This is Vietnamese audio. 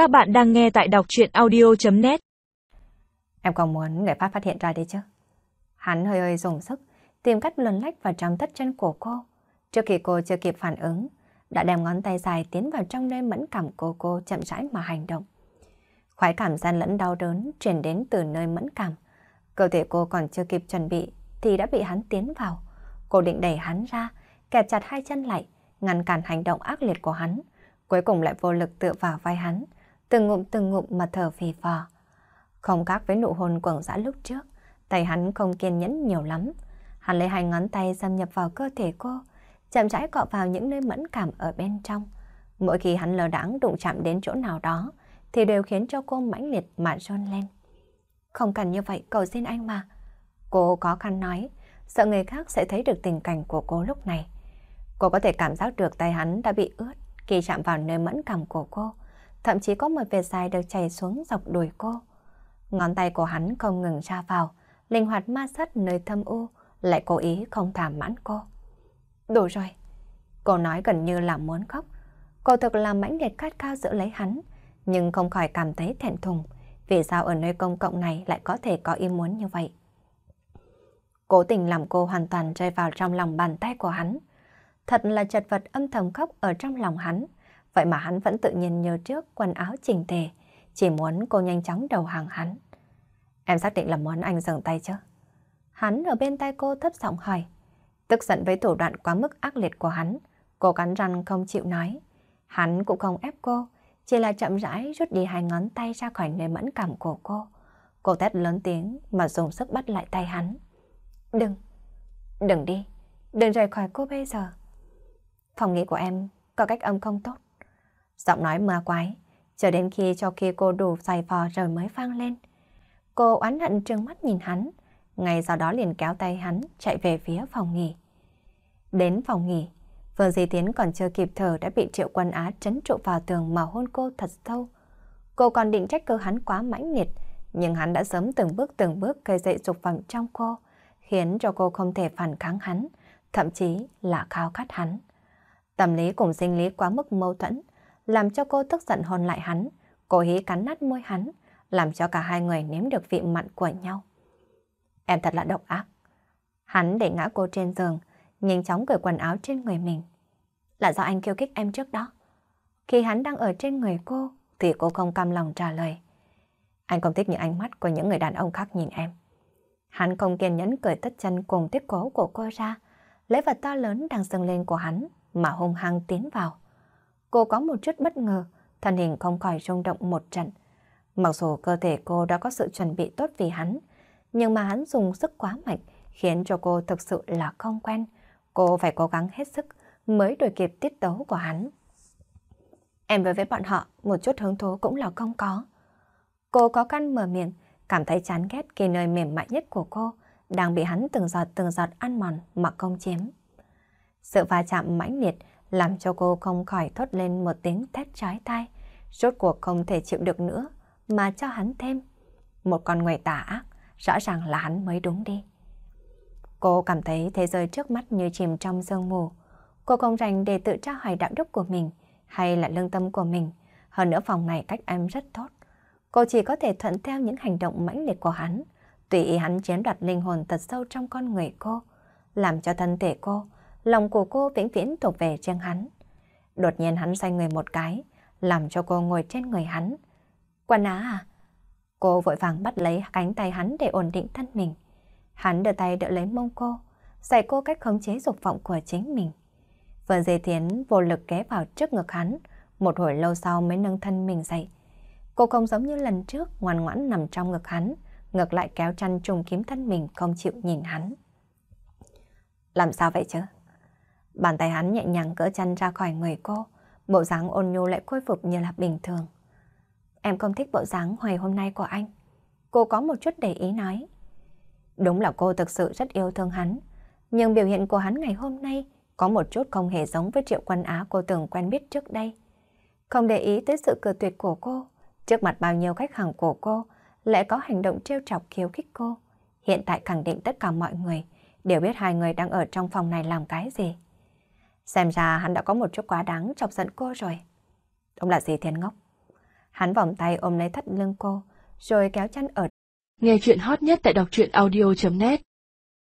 Các bạn đang nghe tại đọc chuyện audio.net Em còn muốn người phát phát hiện ra đấy chứ? Hắn hơi hơi dùng sức, tìm cách luồn lách vào trong thất chân của cô. Trước khi cô chưa kịp phản ứng, đã đem ngón tay dài tiến vào trong nơi mẫn cảm của cô chậm rãi mà hành động. Khoái cảm gian lẫn đau đớn truyền đến từ nơi mẫn cảm. Cơ thể cô còn chưa kịp chuẩn bị thì đã bị hắn tiến vào. Cô định đẩy hắn ra, kẹp chặt hai chân lại, ngăn cản hành động ác liệt của hắn. Cuối cùng lại vô lực tựa vào vai hắn, từng ngụm từng ngụm mà thở phì phò. Không khác với nụ hôn quẩn dã lúc trước, tay hắn không kiên nhẫn nhiều lắm. Hắn lấy hai ngón tay xâm nhập vào cơ thể cô, chậm rãi cọ vào những nơi mẫn cảm ở bên trong. Mỗi khi hắn lờ đãng đụng chạm đến chỗ nào đó, thì đều khiến cho cô mãnh liệt mà rôn lên. Không cần như vậy, cầu xin anh mà. Cô có khăn nói, sợ người khác sẽ thấy được tình cảnh của cô lúc này. Cô có thể cảm giác được tay hắn đã bị ướt khi chạm vào nơi mẫn cảm của cô. Thậm chí có một vệt dài được chảy xuống dọc đùi cô. Ngón tay của hắn không ngừng ra vào, linh hoạt ma sát nơi thâm u, lại cố ý không thỏa mãn cô. Đủ rồi. Cô nói gần như là muốn khóc. Cô thực là mãnh liệt khát khao giữ lấy hắn, nhưng không khỏi cảm thấy thẹn thùng. Vì sao ở nơi công cộng này lại có thể có ý muốn như vậy? Cố tình làm cô hoàn toàn rơi vào trong lòng bàn tay của hắn. Thật là chật vật âm thầm khóc ở trong lòng hắn. Vậy mà hắn vẫn tự nhiên nhớ trước quần áo chỉnh tề, chỉ muốn cô nhanh chóng đầu hàng hắn. Em xác định là muốn anh dừng tay chứ? Hắn ở bên tay cô thấp giọng hỏi. Tức giận với thủ đoạn quá mức ác liệt của hắn, cô cắn răng không chịu nói. Hắn cũng không ép cô, chỉ là chậm rãi rút đi hai ngón tay ra khỏi nơi mẫn cảm của cô. Cô thét lớn tiếng mà dùng sức bắt lại tay hắn. Đừng, đừng đi, đừng rời khỏi cô bây giờ. Phòng nghĩ của em có cách âm không tốt. Giọng nói ma quái, chờ đến khi cho khi cô đủ dày phò rồi mới vang lên. Cô oán hận trừng mắt nhìn hắn, ngay sau đó liền kéo tay hắn chạy về phía phòng nghỉ. Đến phòng nghỉ, Vương Di Tiến còn chưa kịp thở đã bị Triệu Quân Á trấn trụ vào tường mà hôn cô thật sâu. Cô còn định trách cơ hắn quá mãnh liệt, nhưng hắn đã sớm từng bước từng bước gây dậy dục vọng trong cô, khiến cho cô không thể phản kháng hắn, thậm chí là khao khát hắn. Tâm lý cùng sinh lý quá mức mâu thuẫn, làm cho cô tức giận hôn lại hắn, cố ý cắn nát môi hắn, làm cho cả hai người nếm được vị mặn của nhau. Em thật là độc ác. Hắn để ngã cô trên giường, nhanh chóng cởi quần áo trên người mình. Là do anh kêu kích em trước đó. Khi hắn đang ở trên người cô, thì cô không cam lòng trả lời. Anh không thích những ánh mắt của những người đàn ông khác nhìn em. Hắn không kiên nhẫn cởi tất chân cùng tiếp cố của cô ra, lấy vật to lớn đang dâng lên của hắn mà hung hăng tiến vào. Cô có một chút bất ngờ, thân hình không khỏi rung động một trận. Mặc dù cơ thể cô đã có sự chuẩn bị tốt vì hắn, nhưng mà hắn dùng sức quá mạnh khiến cho cô thực sự là không quen. Cô phải cố gắng hết sức mới đuổi kịp tiết tấu của hắn. Em đối với bọn họ một chút hứng thú cũng là không có. Cô có căn mở miệng, cảm thấy chán ghét khi nơi mềm mại nhất của cô đang bị hắn từng giọt từng giọt ăn mòn mà không chiếm. Sự va chạm mãnh liệt làm cho cô không khỏi thốt lên một tiếng thét trái tai, rốt cuộc không thể chịu được nữa mà cho hắn thêm. Một con người tà ác, rõ ràng là hắn mới đúng đi. Cô cảm thấy thế giới trước mắt như chìm trong sương mù. Cô không rành để tự tra hỏi đạo đức của mình hay là lương tâm của mình. Hơn nữa phòng này cách em rất tốt. Cô chỉ có thể thuận theo những hành động mãnh liệt của hắn, tùy ý hắn chiếm đoạt linh hồn thật sâu trong con người cô, làm cho thân thể cô, lòng của cô vĩnh viễn thuộc về riêng hắn. Đột nhiên hắn xoay người một cái, làm cho cô ngồi trên người hắn. Quần á à? Cô vội vàng bắt lấy cánh tay hắn để ổn định thân mình. Hắn đưa tay đỡ lấy mông cô, dạy cô cách khống chế dục vọng của chính mình. Vừa dây Thiến vô lực ghé vào trước ngực hắn, một hồi lâu sau mới nâng thân mình dậy. Cô không giống như lần trước ngoan ngoãn nằm trong ngực hắn, ngược lại kéo chăn trùng kiếm thân mình không chịu nhìn hắn. Làm sao vậy chứ? Bàn tay hắn nhẹ nhàng cỡ chăn ra khỏi người cô, bộ dáng ôn nhu lại khôi phục như là bình thường. Em không thích bộ dáng hoài hôm nay của anh. Cô có một chút để ý nói. Đúng là cô thực sự rất yêu thương hắn, nhưng biểu hiện của hắn ngày hôm nay có một chút không hề giống với Triệu Quân Á cô từng quen biết trước đây. Không để ý tới sự cử tuyệt của cô, trước mặt bao nhiêu khách hàng của cô, lại có hành động trêu chọc khiêu khích cô. Hiện tại khẳng định tất cả mọi người đều biết hai người đang ở trong phòng này làm cái gì. Xem ra hắn đã có một chút quá đáng chọc giận cô rồi. Ông là gì thiên ngốc? Hắn vòng tay ôm lấy thắt lưng cô, rồi kéo chăn ở. Nghe chuyện hot nhất tại đọc truyện audio.net